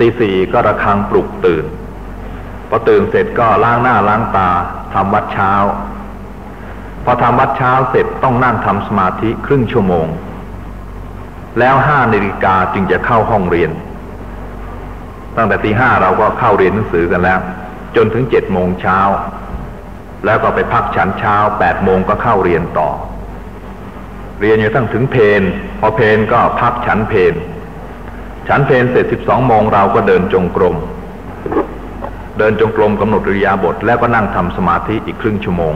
ตีสี่ก็ระฆังปลุกตื่น พอตื่นเสร็จก็ล้างหน้าล้างตาทำวัดเช้า พอทำวัดเช้าเสร็จต้องนั่งทำสมาธิครึ่งชั่วโมง แล้วห้านาฬิกาจึงจะเข้าห้องเรียน ตั้งแต่ตีห้าเราก็เข้าเรียนหนังสือกันแล้ว จนถึงเจ็ดโมงเช้า แล้วก็ไปพักฉันเช้าแปดโมงก็เข้าเรียนต่อ เรียนอยู่ตั้งถึงเพนพอเพนก็พักฉันเพน ฉันเพนเสร็จสิบสองโมงเราก็เดินจงกรม เดินจงกรมกำหนดริยาบท แล้วก็นั่งทำสมาธิอีกครึ่งชั่วโมง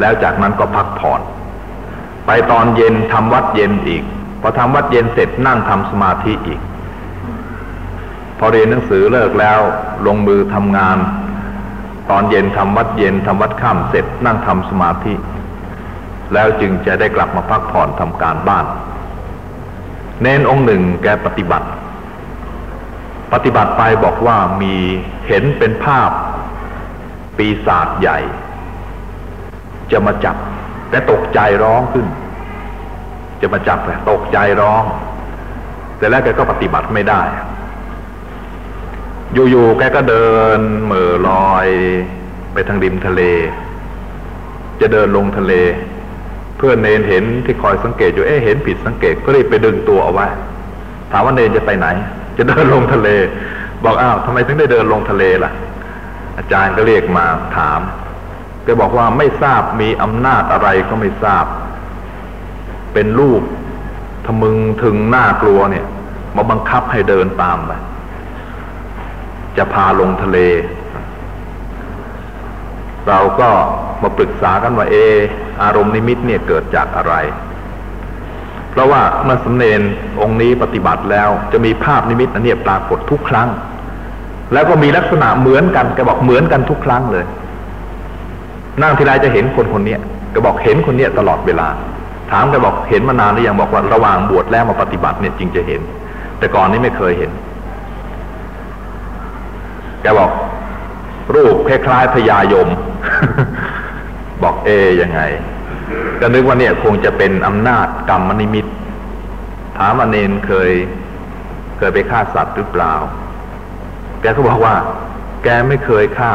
แล้วจากนั้นก็พักผ่อน ไปตอนเย็นทำวัดเย็นอีก พอทำวัดเย็นเสร็จนั่งทำสมาธิอีก พอเรียนหนังสือเลิกแล้วลงมือทำงาน ตอนเย็นทำวัดเย็นทำวัดค่ำเสร็จนั่งทำสมาธิ แล้วจึงจะได้กลับมาพักผ่อนทำการบ้าน เน้นองค์หนึ่งแกปฏิบัติ ปฏิบัติไปบอกว่ามีเห็นเป็นภาพ ปีศาจใหญ่ จะมาจับ แต่ตกใจร้องขึ้น จะมาจับแต่ตกใจร้อง แต่แล้วแกก็ปฏิบัติไม่ได้ อยู่ๆแกก็เดินเหม่อลอย ไปทางริมทะเล จะเดินลงทะเล พื่อนเนนเห็นที่คอยสังเกตอยู่เอ๊ะเห็นผิดสังเกตก็รีบไปดึงตัวเอาไว้ถามว่าเนนจะไปไหน จะเดินลงทะเล บอกอ้าวทำไมถึงได้เดินลงทะเลล่ะ อาจารย์ก็เรียกมาถามแกบอกว่าไม่ทราบมีอำนาจอะไรก็ไม่ทราบ เป็นลูกทมึงถึงหน้ากลัวเนี่ย มาบังคับให้เดินตามไปจะพาลงทะเล เราก็มาปรึกษากันว่าเอ อารมณ์นิมิตเนี่ยเกิดจากอะไร เพราะว่าเมื่อสำเนนองค์นี้ปฏิบัติแล้วจะมีภาพนิมิตอันนี้ปรากฏทุกครั้ง แล้วก็มีลักษณะเหมือนกันแกบอกเหมือนกันทุกครั้งเลย นั่งทีไรจะเห็นคนคนนี้แกบอกเห็นคนเนี้ยตลอดเวลา ถามแกบอกเห็นมานานหรือยังบอกว่าระหว่างบวชแล้วมาปฏิบัติเนี่ยจริงจะเห็น แต่ก่อนนี้ไม่เคยเห็นแกบอกรูปคล้ายๆพญายม บอกเอยังไง ก็นึกว่าเนี่ยคงจะเป็นอำนาจกรรมนิมิต ถามอเนนเคย เคยไปฆ่าสัตว์หรือเปล่า แกก็บอกว่า แกไม่เคยฆ่า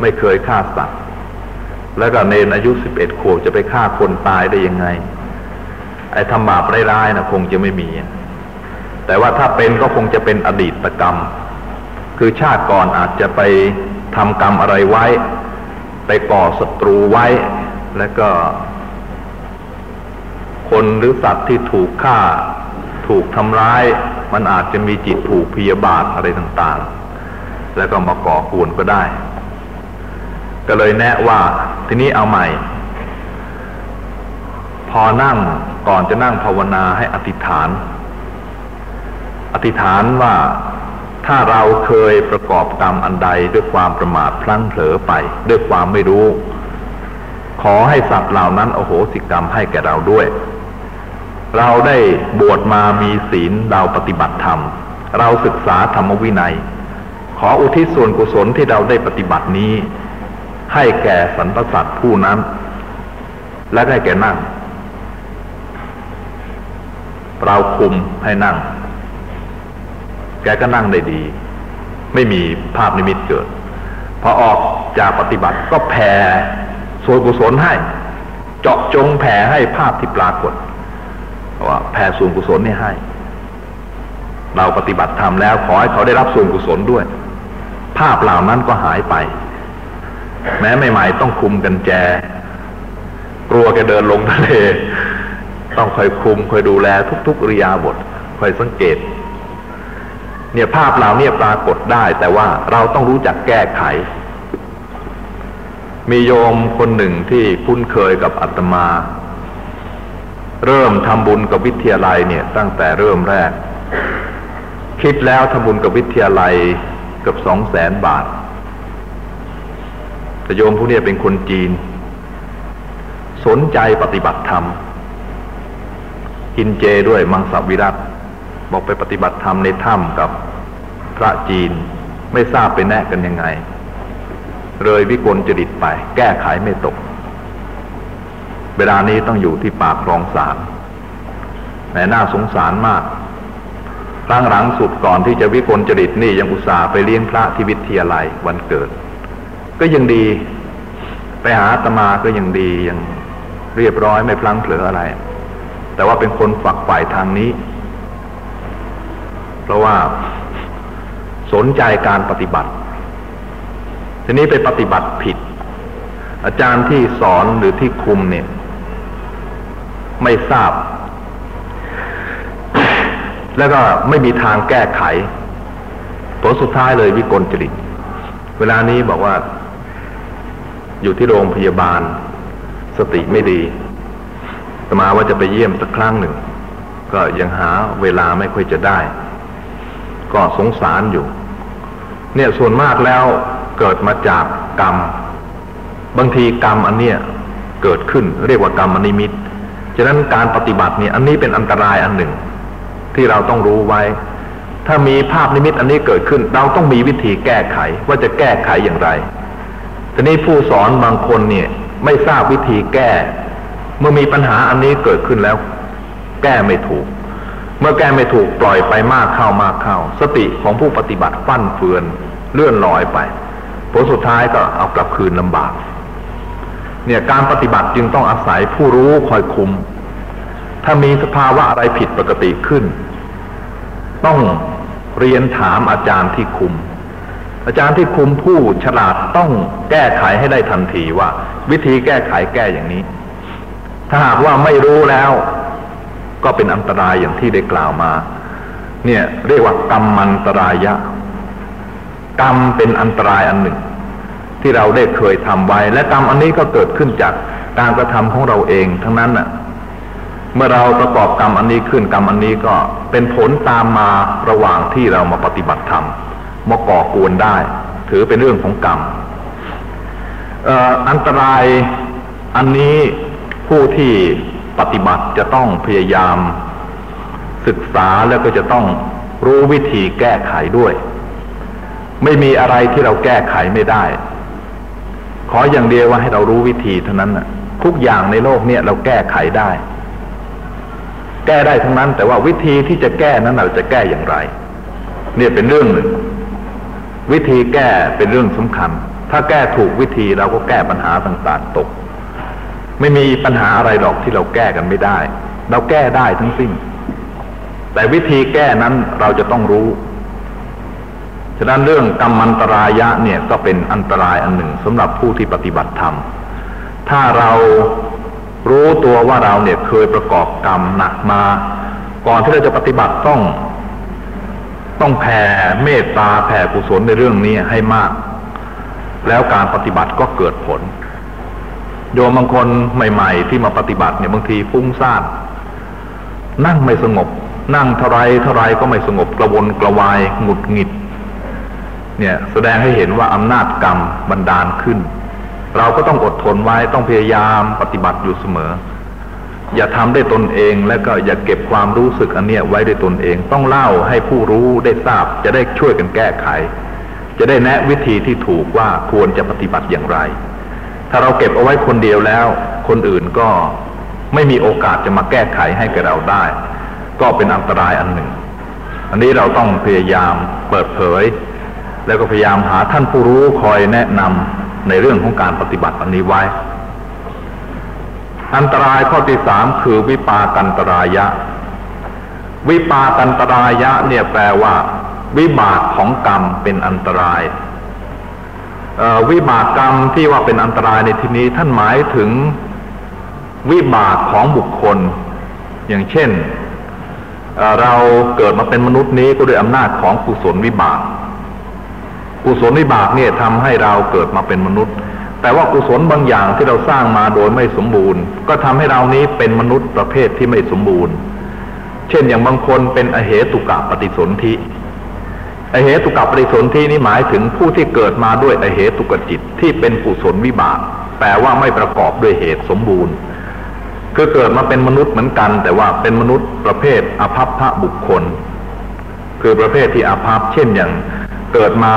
ไม่เคยฆ่าสัตว์ แล้วก็เนนอายุสิบเอ็ดขวบจะไปฆ่าคนตายได้ยังไง ไอ้ทำบาปร้ายๆนะคงจะไม่มี แต่ว่าถ้าเป็นก็คงจะเป็นอดีตกรรม คือชาติก่อนอาจจะไป ทำกรรมอะไรไว้ ไปก่อศัตรูไว้ แล้วก็ คนหรือสัตว์ที่ถูกฆ่า ถูกทำร้าย มันอาจจะมีจิตผูกพยาบาทอะไรต่างๆ แล้วก็มาก่อกวนก็ได้ ก็เลยแนะว่าทีนี้เอาใหม่ พอนั่งก่อนจะนั่งภาวนาให้อธิษฐาน อธิษฐานว่า ถ้าเราเคยประกอบกรรมอันใดด้วยความประมาทพลั้งเผลอไป ด้วยความไม่รู้ ขอให้สัตว์เหล่านั้นโอโหสิกรรมให้แก่เราด้วย เราได้บวชมามีศีลเราปฏิบัติธรรม เราศึกษาธรรมวินัย ขออุทิศส่วนกุศลที่เราได้ปฏิบัตินี้ ให้แก่สรรพสัตว์ผู้นั้น และให้แก่นั่งเราคุมให้นั่ง แกก็นั่งได้ดี ไม่มีภาพนิมิตเกิด พอออกจากปฏิบัติก็แผ่ส่วนกุศลให้ เจาะจงแผ่ให้ภาพที่ปรากฏว่าแผ่ส่วนกุศลนี่ให้ เราปฏิบัติธรรมแล้วขอให้เขาได้รับส่วนกุศลด้วย ภาพเหล่านั้นก็หายไป แม้ใหม่ๆต้องคุมกันแจ กลัวแกเดินลงทะเล ต้องคอยคุมคอยดูแลทุกๆริยาบทคอยสังเกต เนี่ยภาพเหล่านี้ปรากฏได้ แต่ว่าเราต้องรู้จักแก้ไข มีโยมคนหนึ่งที่คุ้นเคยกับอาตมา เริ่มทำบุญกับวิทยาลัยเนี่ยตั้งแต่เริ่มแรก คิดแล้วทำบุญกับวิทยาลัยเกือบสองแสนบาทแต่โยมผู้นี้เป็นคนจีน สนใจปฏิบัติธรรมกินเจด้วยมังสวิรัต บอกไปปฏิบัติธรรมในถ้ำกับพระจีนไม่ทราบไปแนะกันยังไง เลยวิกลจริตไป แก้ไขไม่ตก เวลานี้ต้องอยู่ที่ปากคลองสารแหมน่าสงสารมากครั้งหลังสุดก่อนที่จะวิกลจริตนี่ยังอุตส่าห์ไปเลี้ยงพระที่วิทยาลัยวันเกิด ก็ยังดีไปหาตมาก็ยังดียังเรียบร้อยไม่พลั้งเผลออะไร แต่ว่าเป็นคนฝักใฝ่ทางนี้ เพราะว่าสนใจการปฏิบัติ ทีนี้ไปปฏิบัติผิด อาจารย์ที่สอนหรือที่คุมเนี่ย ไม่ทราบ แล้วก็ไม่มีทางแก้ไข ผลสุดท้ายเลยวิกลจริต เวลานี้บอกว่า อยู่ที่โรงพยาบาล สติไม่ดีตมาว่าจะไปเยี่ยมสักครั้งหนึ่ง ก็ยังหาเวลาไม่ค่อยจะได้ ก็สงสารอยู่ เนี่ยส่วนมากแล้วเกิดมาจากกรรม บางทีกรรมอันเนี้ยเกิดขึ้นเรียกว่ากรรมอนิมิตฉะนั้นการปฏิบัติเนี่ยอันนี้เป็นอันตรายอันหนึ่ง ที่เราต้องรู้ไว้ ถ้ามีภาพนิมิตอันนี้เกิดขึ้น เราต้องมีวิธีแก้ไขว่าจะแก้ไขอย่างไรทีนี้ผู้สอนบางคนเนี่ยไม่ทราบวิธีแก้ เมื่อมีปัญหาอันนี้เกิดขึ้นแล้ว แก้ไม่ถูก เมื่อแก้ไม่ถูกปล่อยไปมากเข้ามากเข้า สติของผู้ปฏิบัติฟั่นเฟือนเลื่อนลอยไป ผลสุดท้ายก็เอากลับคืนลำบาก เนี่ยการปฏิบัติจึงต้องอาศัยผู้รู้คอยคุม ถ้ามีสภาวะอะไรผิดปกติขึ้น ต้องเรียนถามอาจารย์ที่คุม อาจารย์ที่คุมผู้ฉลาดต้องแก้ไขให้ได้ทันทีว่า วิธีแก้ไขแก้อย่างนี้ ถ้าหากว่าไม่รู้แล้ว ก็เป็นอันตรายอย่างที่ได้กล่าวมา เนี่ยเรียกว่ากรรมมันตรายะ กรรมเป็นอันตรายอันหนึ่ง ที่เราได้เคยทำไว้ และกรรมอันนี้ก็เกิดขึ้นจากการกระทำของเราเองทั้งนั้นน่ะ เมื่อเราประกอบกรรมอันนี้ขึ้นกรรมอันนี้ก็เป็นผลตามมาระหว่างที่เรามาปฏิบัติธรรมมาก่อกวนได้ ถือเป็นเรื่องของกรรมอันตรายอันนี้ผู้ที่ ปฏิบัติจะต้องพยายาม ศึกษาแล้วก็จะต้องรู้วิธีแก้ไขด้วย ไม่มีอะไรที่เราแก้ไขไม่ได้ ขออย่างเดียวว่าให้เรารู้วิธีเท่านั้นนะทุกอย่างในโลกเนี่ยเราแก้ไขได้ แก้ได้ทั้งนั้น แต่ว่าวิธีที่จะแก้นั้นเราจะแก้อย่างไร เนี่ยเป็นเรื่องหนึ่ง วิธีแก้เป็นเรื่องสำคัญ ถ้าแก้ถูกวิธีเราก็แก้ปัญหาต่าง ๆ ตก ไม่มีปัญหาอะไรหรอกที่เราแก้กันไม่ได้ เราแก้ได้ทั้งสิ้น แต่วิธีแก้นั้นเราจะต้องรู้ ฉะนั้นเรื่องกรรมอันตรายะเนี่ยก็เป็นอันตรายอันหนึ่งสำหรับผู้ที่ปฏิบัติธรรม ถ้าเรารู้ตัวว่าเราเนี่ยเคยประกอบกรรมหนักมา ก่อนที่เราจะปฏิบัติต้อง ต้องแผ่เมตตาแผ่กุศลในเรื่องนี้ให้มาก แล้วการปฏิบัติก็เกิดผล โยมบางคนใหม่ ๆ ที่มาปฏิบัติเนี่ยบางทีฟุ้งซ่านนั่งไม่สงบ นั่งเท่าไรเท่าไรก็ไม่สงบกระวนกระวายหงุดหงิด เนี่ยแสดงให้เห็นว่าอำนาจกรรมบันดาลขึ้น เราก็ต้องอดทนไว้ต้องพยายามปฏิบัติอยู่เสมอ อย่าทำได้ตนเองแล้วก็อย่าเก็บความรู้สึกอันเนี้ยไว้ได้ตนเอง ต้องเล่าให้ผู้รู้ได้ทราบ จะได้ช่วยกันแก้ไข จะได้แนะวิธีที่ถูกว่าควรจะปฏิบัติอย่างไราเราเก็บเอาไว้คนเดียวแล้ว คนอื่นก็ไม่มีโอกาสจะมาแก้ไขให้กับเราได้ ก็เป็นอันตรายอันหนึ่ง อันนี้เราต้องพยายามเปิดเผย แล้วก็พยายามหาท่านผู้รู้คอยแนะนำในเรื่องของการปฏิบัติอันนี้ไว้ อันตรายข้อที่สามคือวิปากันตรายะ วิปากันตรายะเนี่ยแปลว่า วิบากของกรรมเป็นอันตราย วิบากกรรมที่ว่าเป็นอันตรายในที่นี้ท่านหมายถึงวิบากของบุคคล อย่างเช่นเราเกิดมาเป็นมนุษย์นี้ก็ด้วยอำนาจของกุศลวิบาก กุศลวิบากเนี่ยทำให้เราเกิดมาเป็นมนุษย์ แต่ว่ากุศลบางอย่างที่เราสร้างมาโดยไม่สมบูรณ์ ก็ทำให้เรานี้เป็นมนุษย์ประเภทที่ไม่สมบูรณ์ เช่นอย่างบางคนเป็นอเหตุกะปฏิสนธิ อเหตุกับปริสนธินี้หมายถึงผู้ที่เกิดมาด้วยอเหตุกจิตที่เป็นกุศลวิบากแต่ว่าไม่ประกอบด้วยเหตุสมบูรณ์ คือเกิดมาเป็นมนุษย์เหมือนกัน แต่ว่าเป็นมนุษย์ประเภทอภัพพะบุคคล คือประเภทที่อภัพเช่นอย่างเกิดมา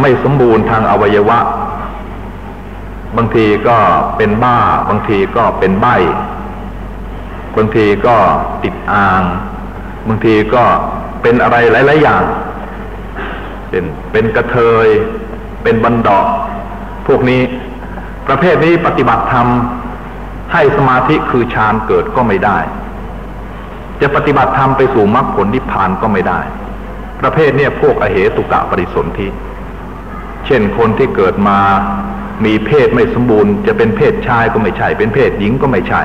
ไม่สมบูรณ์ทางอวัยวะ บางทีก็เป็นบ้า บางทีก็เป็นใบบางทีก็ติดอ่าง บางทีก็เป็นอะไรหลาย ๆ อย่าง เป็นเป็นกระเทย เป็นบันดอกพวกนี้ ประเภทนี้ปฏิบัติธรรมให้สมาธิคือฌานเกิดก็ไม่ได้ จะปฏิบัติธรรมไปสู่มรรคผลนิพพานก็ไม่ได้ ประเภทเนี่ยพวกอเหตุกะปริสนธิเช่นคนที่เกิดมามีเพศไม่สมบูรณ์ จะเป็นเพศชายก็ไม่ใช่ เป็นเพศหญิงก็ไม่ใช่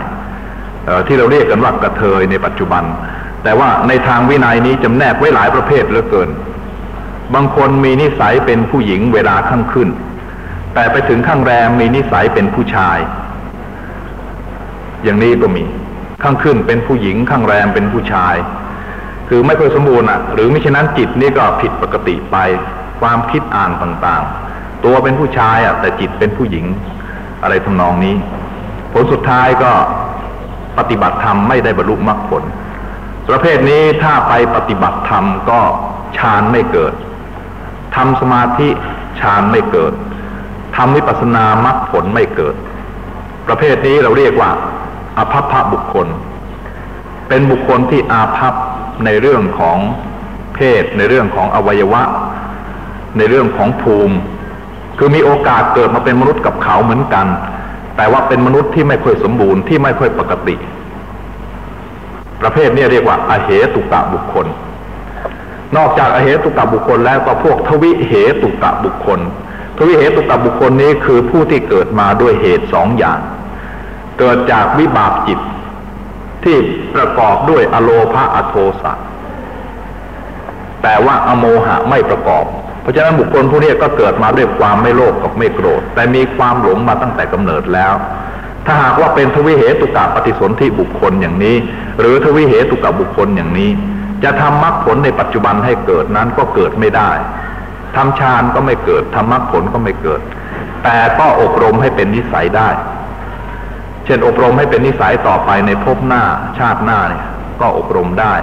ที่เราเรียกกันว่ากระเทยในปัจจุบัน แต่ว่าในทางวินัยนี้จำแนกไว้หลายประเภทเหลือเกิน บางคนมีนิสัยเป็นผู้หญิงเวลาข้างขึ้น แต่ไปถึงข้างแรมมีนิสัยเป็นผู้ชาย อย่างนี้ก็มีข้างขึ้นเป็นผู้หญิงข้างแรมเป็นผู้ชาย คือไม่ค่อยสมบูรณ์อะ หรือไม่ฉะนั้นจิตนี่ก็ผิดปกติไป ความคิดอ่านต่างๆ ตัวเป็นผู้ชายอะแต่จิตเป็นผู้หญิงอะไรทำนองนี้ ผลสุดท้ายก็ปฏิบัติธรรมไม่ได้บรรลุมรรคผล ประเภทนี้ถ้าไปปฏิบัติธรรมก็ฌานไม่เกิด ทำสมาธิฌานไม่เกิดทำวิปัสสนามรรคผลไม่เกิด ประเภทนี้เราเรียกว่าอภัพพบุคคล เป็นบุคคลที่อาภัพในเรื่องของเพศ ในเรื่องของอวัยวะ ในเรื่องของภูมิ คือมีโอกาสเกิดมาเป็นมนุษย์กับเขาเหมือนกัน แต่ว่าเป็นมนุษย์ที่ไม่ค่อยสมบูรณ์ที่ไม่ค่อยปกติ ประเภทนี้เรียกว่าอาเหตุกะบุคคล นอกจากอเหตุกะบุคคลแล้วก็พวกทวิเหตุกะบุคคล ทวิเหตุกะบุคคลนี้คือผู้ที่เกิดมาด้วยเหตุสองอย่าง เกิดจากวิบากจิต ที่ประกอบด้วยอโลภะอโทสะแต่ว่าอโมหะไม่ประกอบ เพราะฉะนั้นบุคคลผู้นี้ก็เกิดมาด้วยความไม่โลภกับไม่โกรธ แต่มีความหลงมาตั้งแต่กำเนิดแล้ว ถ้าหากว่าเป็นทวิเหตุกะปฏิสนธิบุคคลอย่างนี้ หรือทวิเหตุกะบุคคลอย่างนี้ จะทำมรรคผลในปัจจุบันให้เกิดนั้นก็เกิดไม่ได้ทำฌานก็ไม่เกิดทำมรรคผลก็ไม่เกิด แต่ก็อบรมให้เป็นนิสัยได้ เช่นอบรมให้เป็นนิสัยต่อไปในภพหน้าชาติหน้าเนี่ยก็อบรมได้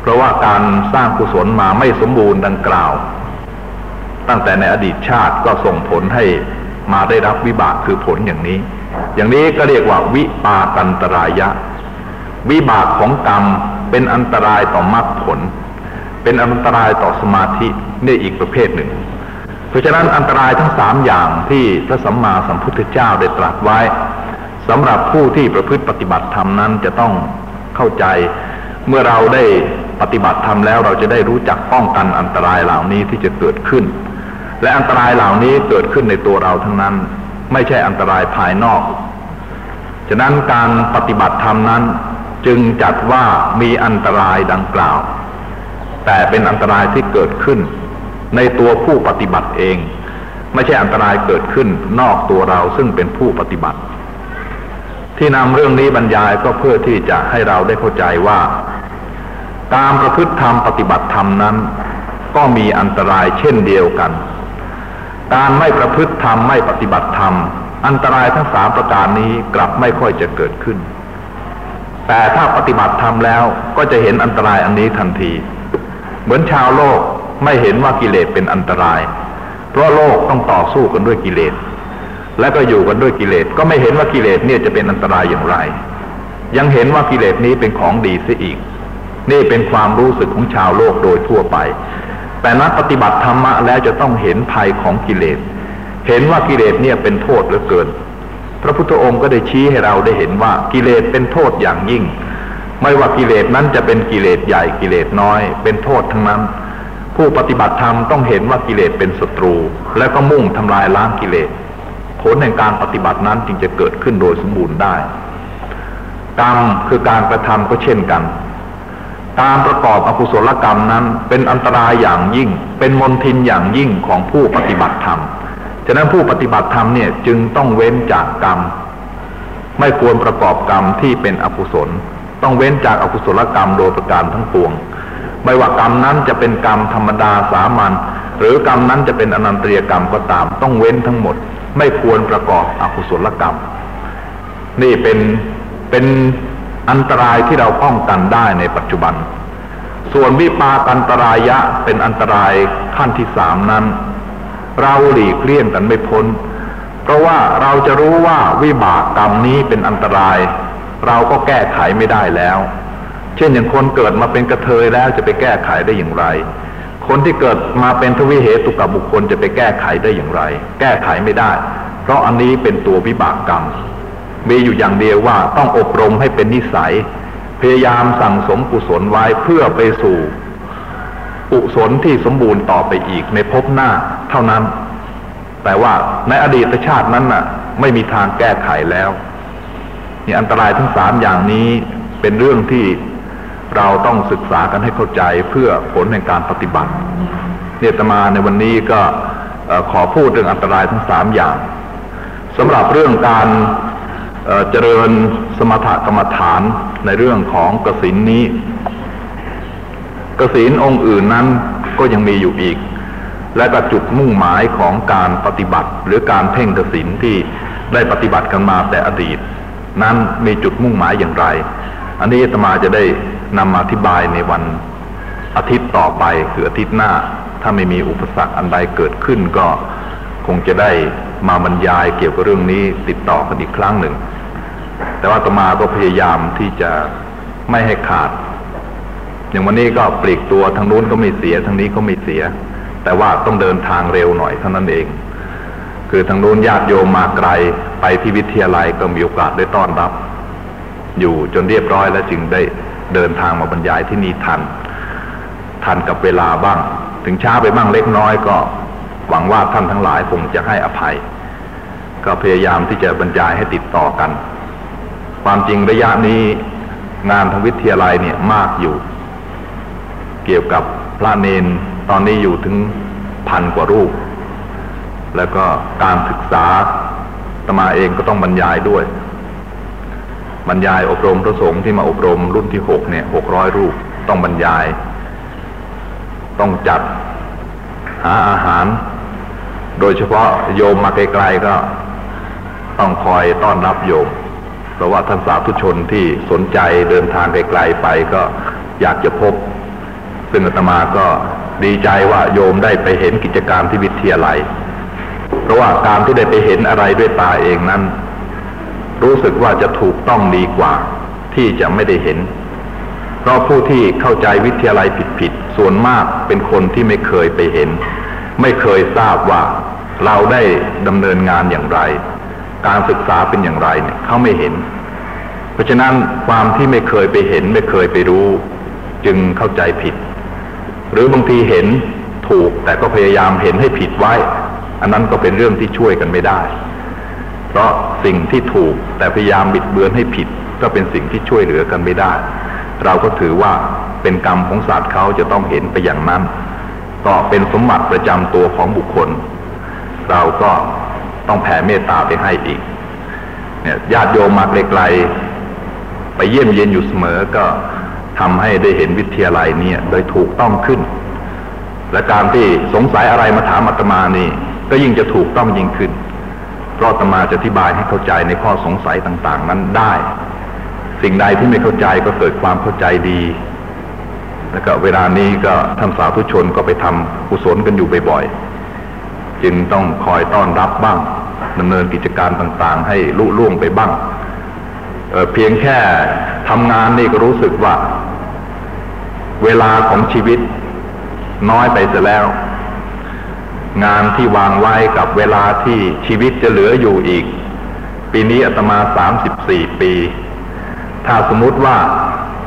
เพราะว่าการสร้างกุศลมาไม่สมบูรณ์ดังกล่าว ตั้งแต่ในอดีตชาติก็ส่งผลให้มาได้รับวิบากคือผลอย่างนี้ อย่างนี้ก็เรียกว่าวิปากันตรายะ วิบากของกรรม เป็นอันตรายต่อมรรคผล เป็นอันตรายต่อสมาธินี่อีกประเภทหนึ่ง เพราะฉะนั้นอันตรายทั้งสามอย่างที่พระสัมมาสัมพุทธเจ้าได้ตรัสไว้สำหรับผู้ที่ประพฤติปฏิบัติธรรมนั้นจะต้องเข้าใจ เมื่อเราได้ปฏิบัติธรรมแล้วเราจะได้รู้จักป้องกันอันตรายเหล่านี้ที่จะเกิดขึ้น และอันตรายเหล่านี้เกิดขึ้นในตัวเราทั้งนั้น ไม่ใช่อันตรายภายนอก ฉะนั้นการปฏิบัติธรรมนั้น จึงจัดว่ามีอันตรายดังกล่าว แต่เป็นอันตรายที่เกิดขึ้น ในตัวผู้ปฏิบัติเอง ไม่ใช่อันตรายเกิดขึ้นนอกตัวเราซึ่งเป็นผู้ปฏิบัติ ที่นำเรื่องนี้บรรยายก็เพื่อที่จะให้เราได้เข้าใจว่า การประพฤติธรรมปฏิบัติธรรมนั้น ก็มีอันตรายเช่นเดียวกัน การไม่ประพฤติธรรมไม่ปฏิบัติธรรมอันตรายทั้งสามประการนี้กลับไม่ค่อยจะเกิดขึ้น แต่ถ้าปฏิบัติธรรมแล้วก็จะเห็นอันตรายอันนี้ทันที เหมือนชาวโลกไม่เห็นว่ากิเลสเป็นอันตราย เพราะโลกต้องต่อสู้กันด้วยกิเลส และก็อยู่กันด้วยกิเลส ก็ไม่เห็นว่ากิเลสเนี่ยจะเป็นอันตรายอย่างไร ยังเห็นว่ากิเลสนี้เป็นของดีเสียอีก นี่เป็นความรู้สึกของชาวโลกโดยทั่วไป แต่นักปฏิบัติธรรมะแล้วจะต้องเห็นภัยของกิเลส เห็นว่ากิเลสเนี่ยเป็นโทษเหลือเกิน ระพุทธองค์ก็ได้ชี้ให้เราได้เห็นว่ากิเลสเป็นโทษอย่างยิ่ง ไม่ว่ากิเลสนั้นจะเป็นกิเลสใหญ่กิเลสน้อย เป็นโทษทั้งนั้น ผู้ปฏิบัติธรรมต้องเห็นว่ากิเลสเป็นศัตรู และก็มุ่งทำลายล้างกิเลสผลแห่งการปฏิบัตินั้นจึงจะเกิดขึ้นโดยสมบูรณ์ได้กรรมคือการกระทำก็เช่นกัน การประกอบอกุศลกรรมนั้นเป็นอันตรายอย่างยิ่ง เป็นมนทินอย่างยิ่งของผู้ปฏิบัติธรรม ฉะนั้นผู้ปฏิบัติธรรมเนี่ยจึงต้องเว้นจากกรรม ไม่ควรประกอบกรรมที่เป็นอกุศล ต้องเว้นจากอากุศลกรรมโดยประการทั้งปวง ไม่ว่ากรรมนั้นจะเป็นกรรมธรรมดาสามัญหรือกรรมนั้นจะเป็นอนันตริยกรรมก็ตาม ต้องเว้นทั้งหมด ไม่ควรประกอบอกุศลกรรม นี่เป็นเป็นอันตรายที่เราป้องกันได้ในปัจจุบัน ส่วนวิปาอันตรายะเป็นอันตรายขั้นที่สามนั้น เราหลีกเลี่ยงกันไม่พ้น เพราะว่าเราจะรู้ว่าวิบากกรรมนี้เป็นอันตราย เราก็แก้ไขไม่ได้แล้ว เช่นอย่างคนเกิดมาเป็นกระเทยแล้วจะไปแก้ไขได้อย่างไร คนที่เกิดมาเป็นทวิเหตุกับบุคคลจะไปแก้ไขได้อย่างไร แก้ไขไม่ได้ เพราะอันนี้เป็นตัววิบากกรรม มีอยู่อย่างเดียวว่าต้องอบรมให้เป็นนิสัย พยายามสั่งสมกุศลไว้เพื่อไปสู่ กุศลที่สมบูรณ์ต่อไปอีกในภพหน้าเท่านั้น แต่ว่าในอดีตชาตินั้นน่ะ ไม่มีทางแก้ไขแล้วนี่อันตรายทั้งสามอย่างนี้เป็นเรื่องที่เราต้องศึกษากันให้เข้าใจเพื่อผลในการปฏิบัติ เนี่ยตมาในวันนี้ก็ขอพูดเรื่องอันตรายทั้งสามอย่างสำหรับเรื่องการเจริญสมถกรรมฐานในเรื่องของกสินนี้ กสินองค์อื่นนั้นก็ยังมีอยู่อีก และก็จุดมุ่งหมายของการปฏิบัติ หรือการเพ่งกสินที่ได้ปฏิบัติกันมาแต่อดีต นั้นมีจุดมุ่งหมายอย่างไร อันนี้ตมาจะได้นำมาอธิบายในวันอาทิตย์ต่อไปคืออาทิตย์หน้า ถ้าไม่มีอุปสรรคอันใดเกิดขึ้นก็คงจะได้มาบรรยายเกี่ยวกับเรื่องนี้ติดต่อกันอีกครั้งหนึ่ง แต่ว่าตมาก็พยายามที่จะไม่ให้ขาด อย่างวันนี้ก็ปลีกตัวทางนู้นก็ไม่เสียทางนี้ก็ไม่เสีย แต่ว่าต้องเดินทางเร็วหน่อยเท่านั้นเอง คือทางนู้นญาติโยมมาไกลไปที่วิทยาลัยก็มีโอกาสได้ต้อนรับ อยู่จนเรียบร้อยแล้วจึงได้เดินทางมาบรรยายที่นี่ทัน ทันกับเวลาบ้าง ถึงช้าไปบ้างเล็กน้อยก็หวังว่าท่านทั้งหลายคงจะให้อภัย ก็พยายามที่จะบรรยายให้ติดต่อกัน ความจริงระยะนี้งานทางวิทยาลัยเนี่ยมากอยู่ เกี่ยวกับพระเนนตอนนี้อยู่ถึงพันกว่ารูป แล้วก็การศึกษาตมาเองก็ต้องบรรยายด้วย บรรยายอบรมพระสงฆ์ที่มาอบรมรุ่นที่หกเนี่ยหกร้อยรูปต้องบรรยาย ต้องจัดหาอาหาร โดยเฉพาะโยมมาไกลๆก็ต้องคอยต้อนรับโยม เพราะว่าท่านสาธุชนที่สนใจเดินทางไกลๆไปก็อยากจะพบ ซึ่งอาตมาก็ดีใจว่าโยมได้ไปเห็นกิจการที่วิทยาลัย เพราะว่าการที่ได้ไปเห็นอะไรด้วยตาเองนั้น รู้สึกว่าจะถูกต้องดีกว่า ที่จะไม่ได้เห็น เพราะผู้ที่เข้าใจวิทยาลัยผิดๆส่วนมากเป็นคนที่ไม่เคยไปเห็น ไม่เคยทราบว่าเราได้ดำเนินงานอย่างไร การศึกษาเป็นอย่างไรเนี่ยเขาไม่เห็น เพราะฉะนั้นความที่ไม่เคยไปเห็นไม่เคยไปรู้ จึงเข้าใจผิด หรือบางทีเห็นถูกแต่ก็พยายามเห็นให้ผิดไว้ อันนั้นก็เป็นเรื่องที่ช่วยกันไม่ได้ เพราะสิ่งที่ถูกแต่พยายามบิดเบือนให้ผิด ก็เป็นสิ่งที่ช่วยเหลือกันไม่ได้ เราก็ถือว่าเป็นกรรมของศาสตร์เขาจะต้องเห็นไปอย่างนั้น ก็เป็นสมบัติประจำตัวของบุคคล เราก็ต้องแผ่เมตตาไปให้อีก เนี่ยญาติโยมมาไกลๆไปเยี่ยมเยียนอยู่เสมอก็ ทำให้ได้เห็นวิทยาลัยเนี่ยโดยถูกต้องขึ้น และการที่สงสัยอะไรมาถามอาตมานี่ ก็ยิ่งจะถูกต้องยิ่งขึ้น เพราะตมาจะอธิบายให้เข้าใจในข้อสงสัยต่าง ๆ นั้นได้ สิ่งใดที่ไม่เข้าใจก็เกิดความเข้าใจดี แล้วก็เวลานี้ก็ท่านสาธุชนก็ไปทำกุศลกันอยู่บ่อยๆจึงต้องคอยต้อนรับบ้างดำเนินกิจการต่างๆ ให้ลุล่วงไปบ้างเเพียงแค่ทำงานนี่ก็รู้สึกว่า เวลาของชีวิต น้อยไปเสียแล้ว งานที่วางไว้กับเวลาที่ชีวิตจะเหลืออยู่อีก ปีนี้อาตมาสามสิบสี่ปี ถ้าสมมติว่า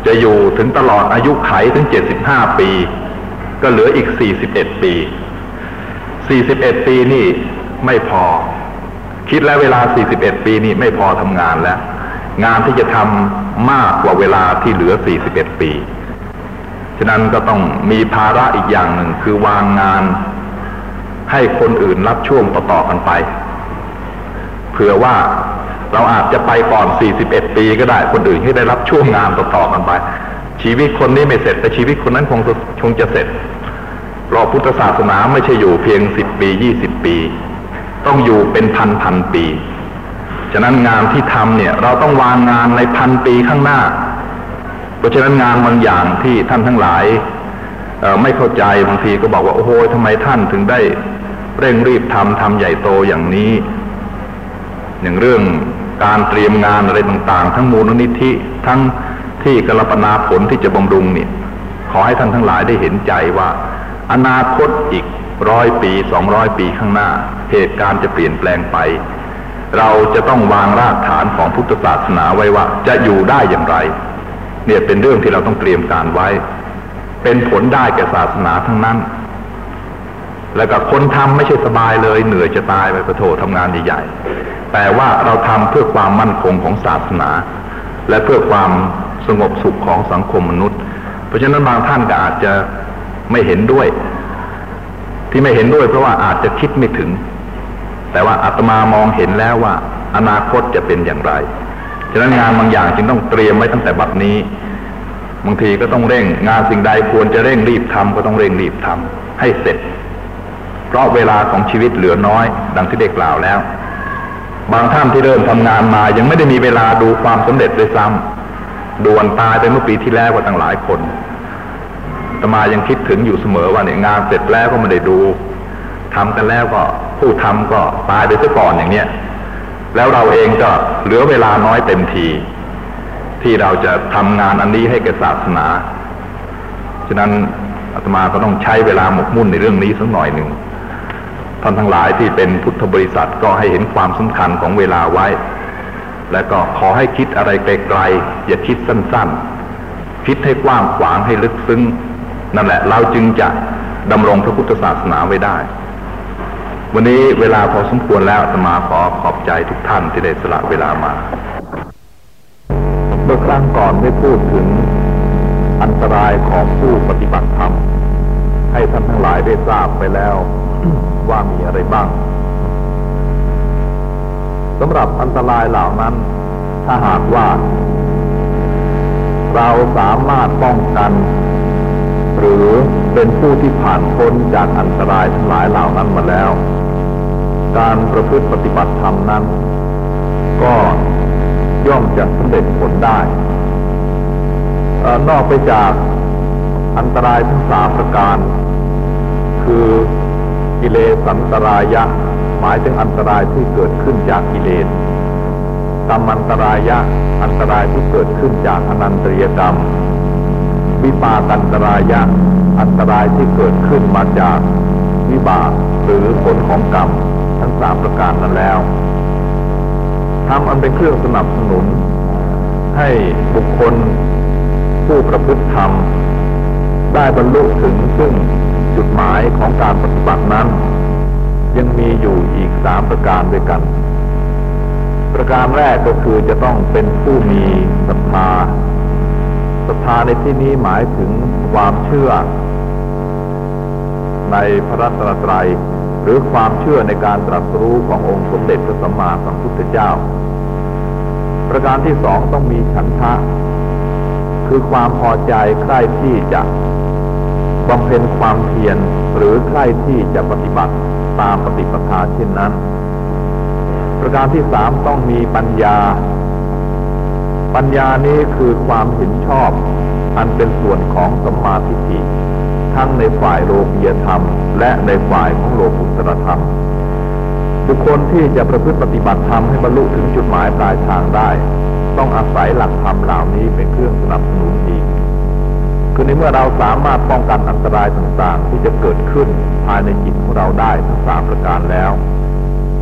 จะอยู่ถึงตลอดอายุไขถึงเจ็ดสิบห้าปี ก็เหลืออีกสี่สิบเอ็ดปีสี่สิบเอ็ดปีนี่ไม่พอ คิดแล้วเวลาสี่สิบเอ็ดปีนี่ไม่พอทำงานแล้ว งานที่จะทำมากกว่าเวลาที่เหลือสี่สิบเอ็ดปี ฉะนั้นก็ต้องมีภาระอีกอย่างหนึ่งคือวางงานให้คนอื่นรับช่วงต่อๆกันไป เผื่อว่าเราอาจจะไปก่อน 41 ปีก็ได้ คนอื่นให้ได้รับช่วงงานต่อๆกันไป ชีวิตคนนี้ไม่เสร็จ แต่ชีวิตคนนั้นคงคงจะเสร็จรอพุทธศาสนาไม่ใช่อยู่เพียง 10 ปี 20 ปี ต้องอยู่เป็นพันพันปี ฉะนั้นงานที่ทำเนี่ย เราต้องวางงานในพันปีข้างหน้า เพราะฉะนั้นงานบางอย่างที่ท่านทั้งหลายไม่เข้าใจบางทีก็บอกว่า โอ้โหทำไมท่านถึงได้เร่งรีบทำทำใหญ่โตอย่างนี้ อย่างเรื่องการเตรียมงานอะไรต่าง ๆ ทั้งมูลนิธิทั้งที่กรปนาผลที่จะบำรุงเนี่ย ขอให้ท่านทั้งหลายได้เห็นใจว่า อนาคตอีกร้อยปีสองร้อยปีข้างหน้า เหตุการณ์จะเปลี่ยนแปลงไป เราจะต้องวางรากฐานของพุทธศาสนาไว้ว่าจะอยู่ได้อย่างไร เนี่ยเป็นเรื่องที่เราต้องเตรียมการไว้ เป็นผลได้แก่ศาสนาทั้งนั้น แล้วก็คนทำไม่ใช่สบายเลย เหนื่อยจะตายไปประโถทำงานใหญ่ๆแต่ว่าเราทำเพื่อความมั่นคงของศาสนา และเพื่อความสงบสุขของสังคมมนุษย์ เพราะฉะนั้นบางท่านก็อาจจะไม่เห็นด้วย ที่ไม่เห็นด้วย เพราะว่าอาจจะคิดไม่ถึง แต่ว่าอาตมามองเห็นแล้วว่า อนาคตจะเป็นอย่างไร ฉะนั้นงานบางอย่างจึงต้องเตรียมไว้ตั้งแต่บัดนี้ บางทีก็ต้องเร่ง งานสิ่งใดควรจะเร่งรีบทำก็ต้องเร่งรีบทำให้เสร็จ เพราะเวลาของชีวิตเหลือน้อย ดังที่ได้กล่าวแล้ว บางท่านที่เริ่มทำงานมายังไม่ได้มีเวลาดูความสำเร็จด้วยซ้ำด่วนตายไปเมื่อปีที่แล้วกว่าตั้งหลายคนตมายังคิดถึงอยู่เสมอว่าเนี่ยงานเสร็จแล้วก็ไม่ได้ดูทำกันแล้วก็ผู้ทำก็ตายไปซะก่อนอย่างเนี้ย แล้วเราเองก็เหลือเวลาน้อยเต็มที ที่เราจะทำงานอันนี้ให้แก่ศาสนา ฉะนั้นอาตมาก็ต้องใช้เวลาหมกมุ่นในเรื่องนี้สักหน่อยหนึ่งท่านทั้งหลายที่เป็นพุทธบริษัทก็ให้เห็นความสำคัญของเวลาไว้ และก็ขอให้คิดอะไรไกลๆอย่าคิดสั้นๆ คิดให้กว้างขวางให้ลึกซึ้ง นั่นแหละเราจึงจะดำรงพระพุทธศาสนาไว้ได้ วันนี้เวลาพอสมควรแล้วสมาขอขอบใจทุกท่านที่ได้สละเวลามา เมื่อครั้งก่อนได้พูดถึงอันตรายของผู้ปฏิบัติธรรม ให้ท่านทั้งหลายได้ทราบไปแล้วว่ามีอะไรบ้างสำหรับอันตรายเหล่านั้น ถ้าหากว่า เราสามารถป้องกัน หรือเป็นผู้ที่ผ่านพ้นจากอันตรายทั้งหลายเหล่านั้นมาแล้ว การประพฤติปฏิบัติธรรมนั้น ก็ย่อมจะสำเร็จผลได้นอกไปจากอันตรายทั้งสามประการ คือกิเลสอันตรายะ หมายถึงอันตรายที่เกิดขึ้นจากกิเลสกรรมอันตรายะ อันตรายที่เกิดขึ้นจากอนันตริยกรรม วิปากันตรายะ อันตรายที่เกิดขึ้นมาจาก วิบากหรือผลของกรรม ทั้งสามประการนั้นแล้วทำอันเป็นเครื่องสนับสนุน ให้บุคคลผู้ประพฤติธรรม ได้บรรลุถึงซึ่งจุดหมายของการปฏิบัตินั้น ยังมีอยู่อีกสามประการด้วยกัน ประการแรกก็คือจะต้องเป็นผู้มีศรัทธา ศรัทธาในที่นี้หมายถึงความเชื่อ ในพระรัตนตรัย หรือความเชื่อในการตรัสรู้ขององค์สมเด็จพระสัมมาสัมพุทธเจ้า ประการที่สองต้องมีฉันทะ คือความพอใจใคร่ที่จะบำเพ็ญความเพียรหรือใคร่ที่จะปฏิบัติตามปฏิปทาเช่นนั้น ประการที่สามต้องมีปัญญา ปัญญานี้คือความเห็นชอบ อันเป็นส่วนของสมาธิฏฐิทั้งในฝ่ายโลกียธรรม และในฝ่ายของโลกุตรธรรม บุคคลที่จะประพฤติปฏิบัติธรรมให้บรรลุถึงจุดหมายปลายทางได้ ต้องอาศัยหลักธรรมเหล่านี้เป็นเครื่องสนับสนุนอีกคือในเมื่อเราสามารถป้องกันอันตรายต่างๆ ที่จะเกิดขึ้นภายในจิตของเราได้ทั้งสามประการแล้ว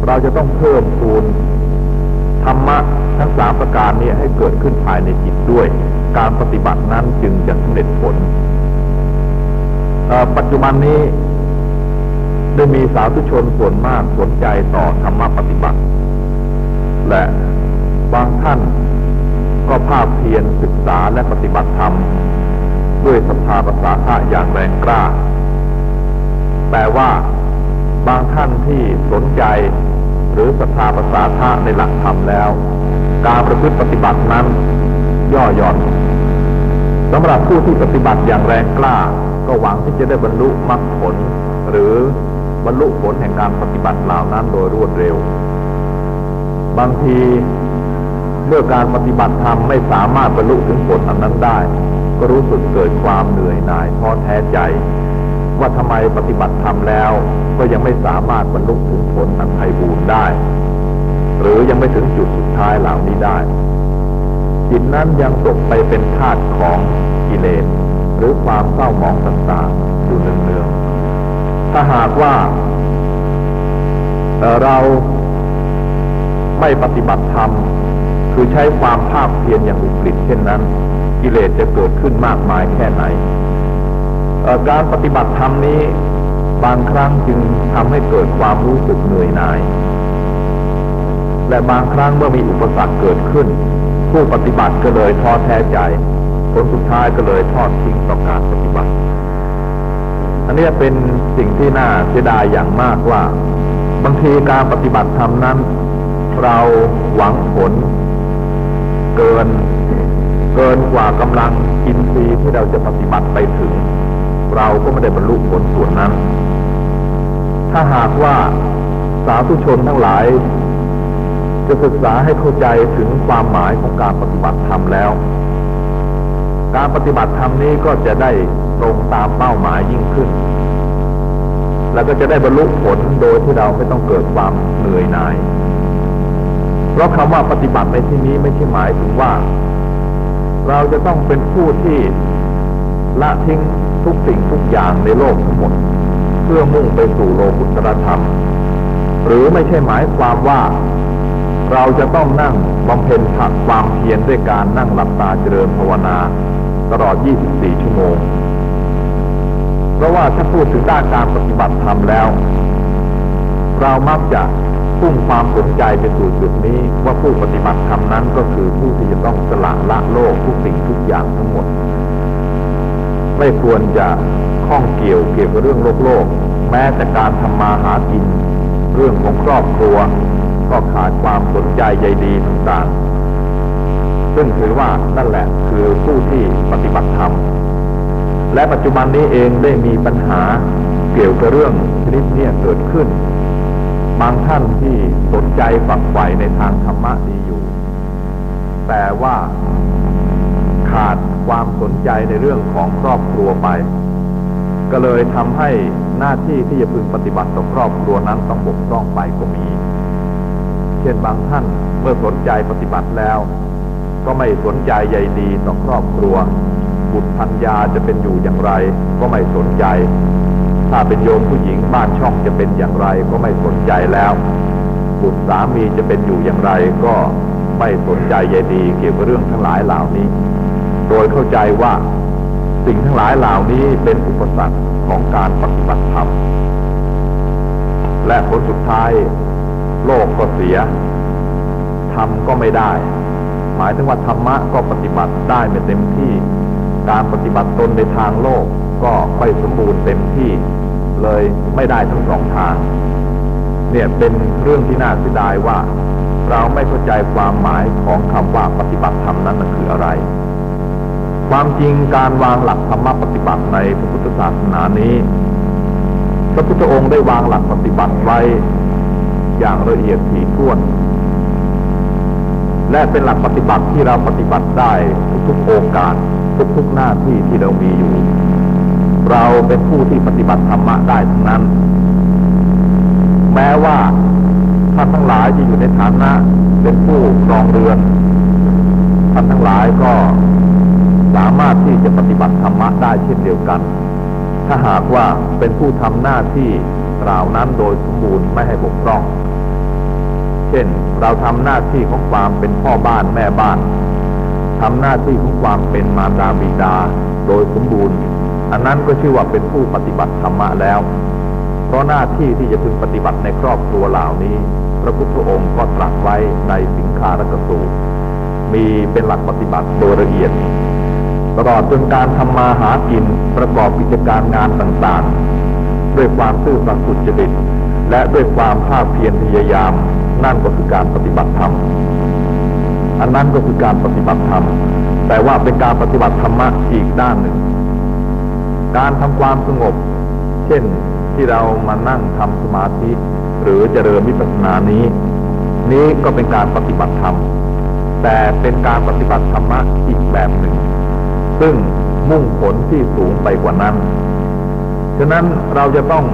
เราจะต้องเพิ่มพูน ธรรมะทั้งสามประการนี้ให้เกิดขึ้นภายในจิตด้วย การปฏิบัตินั้นจึงจะสำเร็จผล ปัจจุบันนี้ได้มีสาธุชนส่วนมากสนใจต่อธรรมะปฏิบัติ และบางท่านก็ภาคเพียรศึกษาและปฏิบัติธรรม ด้วยศรัทธาภาษาทะอย่างแรงกล้า แต่ว่าบางท่านที่สนใจ หรือศรัทธาภาษาทะในหลักธรรมแล้ว การประพฤติปฏิบัตินั้น ย่อหย่อนสำหรับผู้ที่ปฏิบัติอย่างแรงกล้า ก็หวังที่จะได้บรรลุมรรคผล หรือบรรลุผลแห่งการปฏิบัติเหล่านั้นโดยรวดเร็ว บางทีเมื่อการปฏิบัติธรรมไม่สามารถบรรลุถึงผลอันนั้นได้ ก็รู้สึกเกิดความเหนื่อยหน่ายท้อแท้ใจ ว่าทำไมปฏิบัติธรรมแล้ว ก็ยังไม่สามารถบรรลุถึงผลอันไพ่บูรณ์ได้ หรือยังไม่ถึงจุดสุดท้ายเหล่านี้ได้ จิตนั้นยังตกไปเป็นทาสของกิเลสหรือความเศร้าหมองต่างๆอยู่เนืองๆถ้าหากว่าเราไม่ปฏิบัติธรรมคือใช้ความภาคเพียรอย่างอุกฤษเช่นนั้น กิเลสจะเกิดขึ้นมากมายแค่ไหน การปฏิบัติธรรมนี้ บางครั้งจึงทำให้เกิดความรู้สึกเหนื่อยหน่าย และบางครั้งเมื่อมีอุปสรรคเกิดขึ้น ผู้ปฏิบัติก็เลยท้อแท้ใจ ผลสุดท้ายก็เลยทอดทิ้งต่อการปฏิบัติ อันนี้เป็นสิ่งที่น่าเสียดายอย่างมากว่า บางทีการปฏิบัติธรรมนั้น เราหวังผล เกิน เกินกว่ากำลังอินทรีย์ที่เราจะปฏิบัติไปถึง เราก็ไม่ได้บรรลุผลส่วนนั้น ถ้าหากว่าสาธุชนทั้งหลาย จะศึกษาให้เข้าใจถึงความหมายของการปฏิบัติธรรมแล้ว การปฏิบัติธรรมนี้ก็จะได้ตรงตามเป้าหมายยิ่งขึ้น แล้วก็จะได้บรรลุผลโดยที่เราไม่ต้องเกิดความเหนื่อยหน่าย เพราะคำว่าปฏิบัติในที่นี้ไม่ใช่หมายถึงว่า เราจะต้องเป็นผู้ที่ละทิ้ง ทุกสิ่งทุกอย่างในโลกทั้งหมด เพื่อมุ่งไปสู่โลกุตรธรรม หรือไม่ใช่หมายความว่า เราจะต้องนั่งบำเพ็ญผักความเพียรด้วยการนั่งหลับตาเจริญภาวนา ตลอด 24 ชั่วโมง เพราะว่าถ้าพูดถึงด้านการปฏิบัติธรรมแล้ว เรามักจะพุ่งความสนใจไปสู่จุดนี้ว่าผู้ปฏิบัติธรรมนั้นก็คือผู้ที่จะต้องสละละโลกทุกสิ่งทุกอย่างทั้งหมด ไม่ควรจะข้องเกี่ยวเกี่ยวกับเรื่องโลกโลก แม้แต่การทำมาหากิน เรื่องของครอบครัว ก็ขาดความสนใจใยดีต่างๆ ซึ่งถือว่านั่นแหละคือผู้ที่ปฏิบัติธรรม และปัจจุบันนี้เองได้มีปัญหาเกี่ยวกับเรื่องชนิดนี้เกิดขึ้น บางท่านที่สนใจฝักใฝ่ในทางธรรมะดีอยู่ แต่ว่า ขาดความสนใจในเรื่องของครอบครัวไป ก็เลยทำให้หน้าที่ที่จะพึงปฏิบัติต่อครอบครัวนั้นต้องบกพร่องไปก็มี เช่นบางท่านเมื่อสนใจปฏิบัติแล้ว ก็ไม่สนใจใยดีต่อครอบครัว บุตรพัญญาจะเป็นอยู่อย่างไร ก็ไม่สนใจ ถ้าเป็นโยมผู้หญิงบ้านช่องจะเป็นอย่างไรก็ไม่สนใจแล้วบุตรสามีจะเป็นอยู่อย่างไรก็ไม่สนใจใยดีเกี่ยวกับเรื่องทั้งหลายเหล่านี้ โดยเข้าใจว่าสิ่งทั้งหลายเหล่านี้เป็นอุปสรรคของการปฏิบัติธรรม และผลสุดท้าย โลกก็เสียธรรมก็ไม่ได้ หมายถึงว่าธรรมะก็ปฏิบัติได้ไม่เต็มที่ การปฏิบัติตนในทางโลกก็ไม่สมบูรณ์เต็มที่ เลยไม่ได้ทั้งสองทาง เนี่ยเป็นเรื่องที่น่าเสียดายว่า เราไม่เข้าใจความหมายของคำว่าปฏิบัติธรรมนั้นนคืออะ ความจริงการวางหลักธรรมปฏิบัติในพระพุทธศาสนานี้ พระพุทธองค์ได้วางหลักปฏิบัติไว้อย่างละเอียดถี่ถ้วน และเป็นหลักปฏิบัติที่เราปฏิบัติได้ทุกๆโอกาสทุกๆหน้าที่ที่เรามีอยู่ เราเป็นผู้ที่ปฏิบัติธรรมะได้ทั้งนั้น แม้ว่าท่านทั้งหลายที่อยู่ในฐานะเป็นผู้ครองเรือนท่านทั้งหลายก็ สามารถที่จะปฏิบัติธรรมะได้เช่นเดียวกัน ถ้าหากว่าเป็นผู้ทำหน้าที่เหล่านั้นโดยสมบูรณ์ไม่ให้บกพร่อง เช่นเราทำหน้าที่ของความเป็นพ่อบ้านแม่บ้านทำหน้าที่ของความเป็นมารดาบิดาโดยสมบูรณ์ อันนั้นก็ชื่อว่าเป็นผู้ปฏิบัติธรรมะแล้ว เพราะหน้าที่ที่จะพึงปฏิบัติในครอบครัวเหล่านี้ พระพุทธองค์ก็ตรัสไว้ในสิงคารกสูตรมีเป็นหลักปฏิบัติโดยละเอียด ตลอดจนการทำมาหากินประกอบกิจการงานต่างๆ ด้วยความซื่อสัตย์สุจริต และด้วยความภาคเพียรพยายาม นั่นก็คือการปฏิบัติธรรม อันนั้นก็คือการปฏิบัติธรรม แต่ว่าเป็นการปฏิบัติธรรมะอีกด้านหนึ่ง การทำความสงบ เช่นที่เรามานั่งทำสมาธิ หรือเจริญวิปัสสนานี้ นี้ก็เป็นการปฏิบัติธรรม แต่เป็นการปฏิบัติธรรมะอีกแบบหนึ่ง ซึ่งมุ่งผลที่สูงไปกว่านั้น ฉะนั้นเราจะต้อง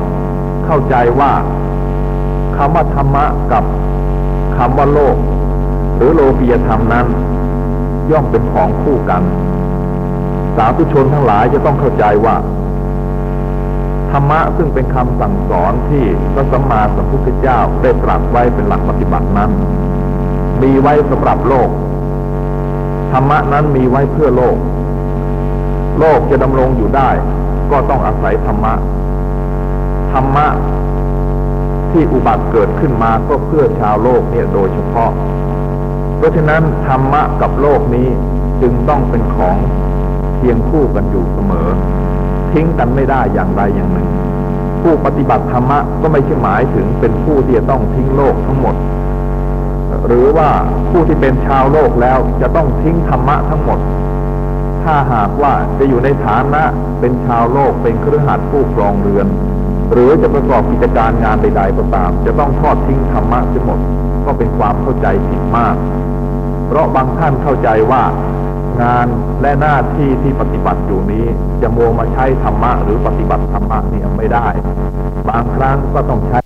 เข้าใจว่าคำว่าธรรมะกับคำว่าโลก หรือโลกียธรรมนั้น ย่อมเป็นของคู่กัน สาธุชนทั้งหลายจะต้องเข้าใจว่า ธรรมะซึ่งเป็นคำสั่งสอนที่พระสัมมาสัมพุทธเจ้าได้ตรัสไว้เป็นหลักปฏิบัตินั้น มีไว้สำหรับโลก ธรรมะนั้นมีไว้เพื่อโลก โลกจะดำรงอยู่ได้ ก็ต้องอาศัยธรรมะ ธรรมะที่อุบัติเกิดขึ้นมาก็เพื่อชาวโลกเนี่ยโดยเฉพาะ เพราะฉะนั้นธรรมะกับโลกนี้จึงต้องเป็นของเคียงคู่กันอยู่เสมอ ทิ้งกันไม่ได้อย่างใดอย่างหนึ่ง ผู้ปฏิบัติธรรมะก็ไม่ใช่หมายถึงเป็นผู้ที่จะต้องทิ้งโลกทั้งหมด หรือว่าผู้ที่เป็นชาวโลกแล้วจะต้องทิ้งธรรมะทั้งหมด ถ้าหากว่าจะอยู่ในฐานะเป็นชาวโลกเป็นเครือขัดผู้ครองเรือน หรือจะประกอบกิจการงานใด ๆ ก็ตาม จะต้องทอดทิ้งธรรมะทั้งหมดก็เป็นความเข้าใจผิดมาก เพราะบางท่านเข้าใจว่างานและหน้าที่ที่ปฏิบัติอยู่นี้จะโมวมาใช้ธรรมะหรือปฏิบัติธรรมะเนี่ยไม่ได้ บางครั้งก็ต้องใช้